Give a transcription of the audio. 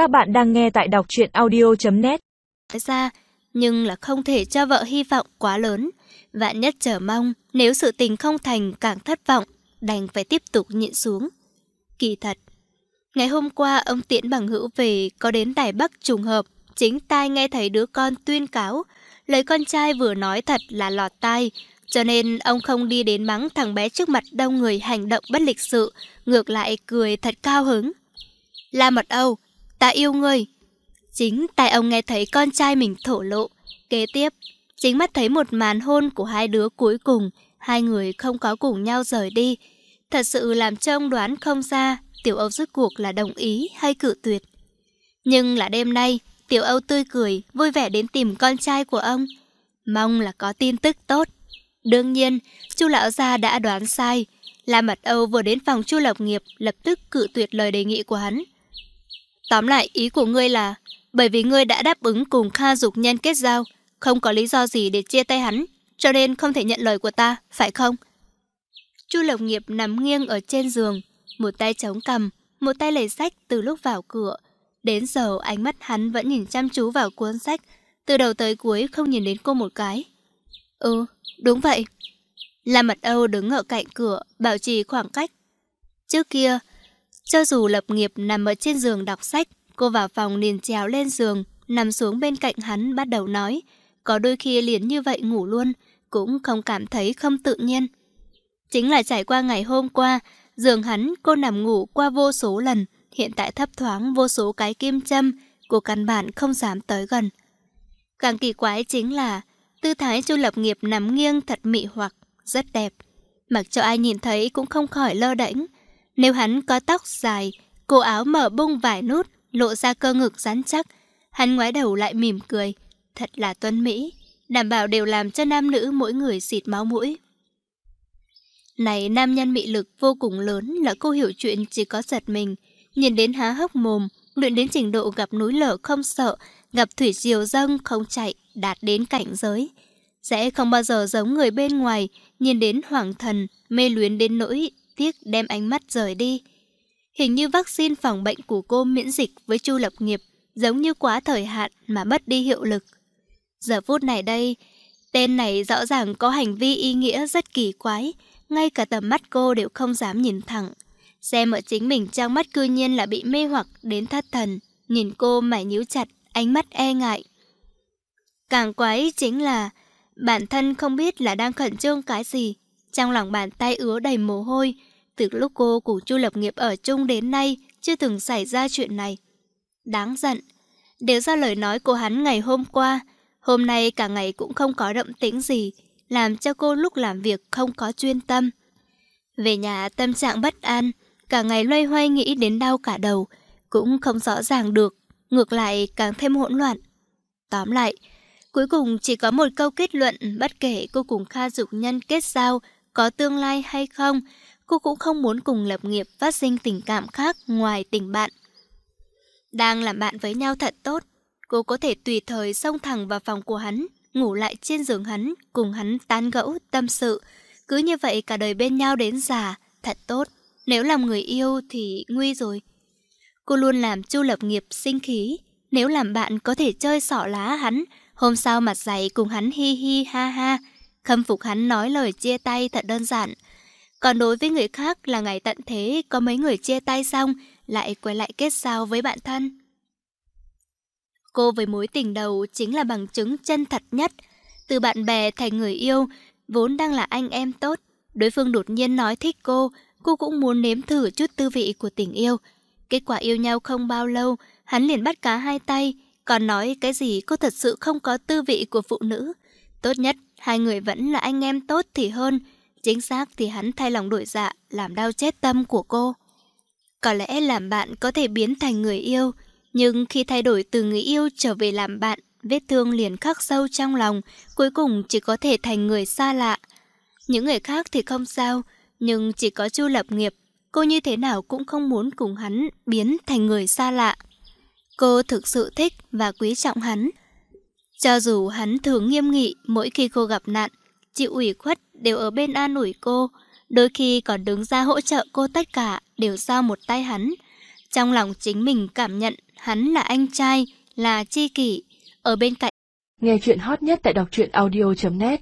Các bạn đang nghe tại đọc truyện audio.net ra, nhưng là không thể cho vợ hy vọng quá lớn. Vạn nhất chờ mong, nếu sự tình không thành càng thất vọng, đành phải tiếp tục nhịn xuống. Kỳ thật, ngày hôm qua ông Tiễn Bằng Hữu về có đến Đài Bắc trùng hợp, chính tai nghe thấy đứa con tuyên cáo. Lời con trai vừa nói thật là lọt tai, cho nên ông không đi đến mắng thằng bé trước mặt đông người hành động bất lịch sự, ngược lại cười thật cao hứng. La Mật Âu, ta yêu ngươi. Chính tại ông nghe thấy con trai mình thổ lộ. Kế tiếp, chính mắt thấy một màn hôn của hai đứa cuối cùng, hai người không có cùng nhau rời đi. Thật sự làm cho ông đoán không ra Tiểu Âu rốt cuộc là đồng ý hay cự tuyệt. Nhưng là đêm nay, Tiểu Âu tươi cười, vui vẻ đến tìm con trai của ông. Mong là có tin tức tốt. Đương nhiên, chu lão gia đã đoán sai. La Mật Âu vừa đến phòng chu Lộc Nghiệp lập tức cự tuyệt lời đề nghị của hắn. Tóm lại, ý của ngươi là bởi vì ngươi đã đáp ứng cùng Kha Dục Nhân kết giao, không có lý do gì để chia tay hắn, cho nên không thể nhận lời của ta, phải không? Chu Lộc Nghiệp nằm nghiêng ở trên giường, một tay chống cằm, một tay lấy sách từ lúc vào cửa. Đến giờ ánh mắt hắn vẫn nhìn chăm chú vào cuốn sách, từ đầu tới cuối không nhìn đến cô một cái. Ừ, đúng vậy. La Mật Âu đứng ở cạnh cửa, bảo trì khoảng cách. Trước kia, cho dù lập nghiệp nằm ở trên giường đọc sách, cô vào phòng liền trèo lên giường, nằm xuống bên cạnh hắn bắt đầu nói. Có đôi khi liền như vậy ngủ luôn, cũng không cảm thấy không tự nhiên. Chính là trải qua ngày hôm qua, giường hắn cô nằm ngủ qua vô số lần, hiện tại thấp thoáng vô số cái kim châm, cô căn bản không dám tới gần. Càng kỳ quái chính là tư thái chu lập nghiệp nằm nghiêng thật mị hoặc, rất đẹp. Mặc cho ai nhìn thấy cũng không khỏi lơ đễnh. Nếu hắn có tóc dài, cổ áo mở bung vài nút, lộ ra cơ ngực rắn chắc, hắn ngoái đầu lại mỉm cười. Thật là tuân mỹ, đảm bảo đều làm cho nam nữ mỗi người xịt máu mũi. Này nam nhân mị lực vô cùng lớn là cô hiểu chuyện chỉ có giật mình, nhìn đến há hốc mồm, luyện đến trình độ gặp núi lở không sợ, gặp thủy diều dâng không chạy, đạt đến cảnh giới. Sẽ không bao giờ giống người bên ngoài, nhìn đến hoàng thần, mê luyến đến nỗi, tiếc đem ánh mắt rời đi. Hình như vaccine phòng bệnh của cô miễn dịch với chu lập nghiệp, giống như quá thời hạn mà mất đi hiệu lực. Giờ phút này đây, tên này rõ ràng có hành vi ý nghĩa rất kỳ quái, ngay cả tầm mắt cô đều không dám nhìn thẳng. Xem ở chính mình trong mắt cư nhiên là bị mê hoặc đến thất thần, nhìn cô mày nhíu chặt, ánh mắt e ngại. Càng quái chính là bản thân không biết là đang khẩn trương cái gì, trong lòng bàn tay ứa đầy mồ hôi, từ lúc cô cùng Chu Lập Nghiệp ở chung đến nay chưa từng xảy ra chuyện này. Đáng giận, đều do lời nói của hắn ngày hôm qua, hôm nay cả ngày cũng không có động tĩnh gì, làm cho cô lúc làm việc không có chuyên tâm. Về nhà tâm trạng bất an, cả ngày loay hoay nghĩ đến đau cả đầu, cũng không rõ ràng được, ngược lại càng thêm hỗn loạn. Tóm lại, cuối cùng chỉ có một câu kết luận bất kể cô cùng Kha Dục Nhân kết giao, có tương lai hay không, cô cũng không muốn cùng lập nghiệp phát sinh tình cảm khác ngoài tình bạn. Đang làm bạn với nhau thật tốt, cô có thể tùy thời xông thẳng vào phòng của hắn, ngủ lại trên giường hắn, cùng hắn tán gẫu, tâm sự. Cứ như vậy cả đời bên nhau đến già, thật tốt. Nếu làm người yêu thì nguy rồi. Cô luôn làm chu lập nghiệp sinh khí. Nếu làm bạn có thể chơi sọ lá hắn, hôm sau mặt dày cùng hắn hi hi ha ha. Khâm phục hắn nói lời chia tay thật đơn giản. Còn đối với người khác là ngày tận thế có mấy người chia tay xong lại quay lại kết giao với bạn thân. Cô với mối tình đầu chính là bằng chứng chân thật nhất. Từ bạn bè thành người yêu, vốn đang là anh em tốt. Đối phương đột nhiên nói thích cô, cô cũng muốn nếm thử chút tư vị của tình yêu. Kết quả yêu nhau không bao lâu, hắn liền bắt cá hai tay, còn nói cái gì cô thật sự không có tư vị của phụ nữ. Tốt nhất, hai người vẫn là anh em tốt thì hơn. Chính xác thì hắn thay lòng đổi dạ, làm đau chết tâm của cô. Có lẽ làm bạn có thể biến thành người yêu, nhưng khi thay đổi từ người yêu trở về làm bạn, vết thương liền khắc sâu trong lòng, cuối cùng chỉ có thể thành người xa lạ. Những người khác thì không sao, nhưng chỉ có Chu Lập Nghiệp, cô như thế nào cũng không muốn cùng hắn biến thành người xa lạ. Cô thực sự thích và quý trọng hắn. Cho dù hắn thường nghiêm nghị mỗi khi cô gặp nạn, chịu ủy khuất đều ở bên an ủi cô, đôi khi còn đứng ra hỗ trợ cô tất cả đều giao một tay hắn. Trong lòng chính mình cảm nhận hắn là anh trai, là chi kỷ, ở bên cạnh. Nghe chuyện hot nhất tại đọc truyện audio.net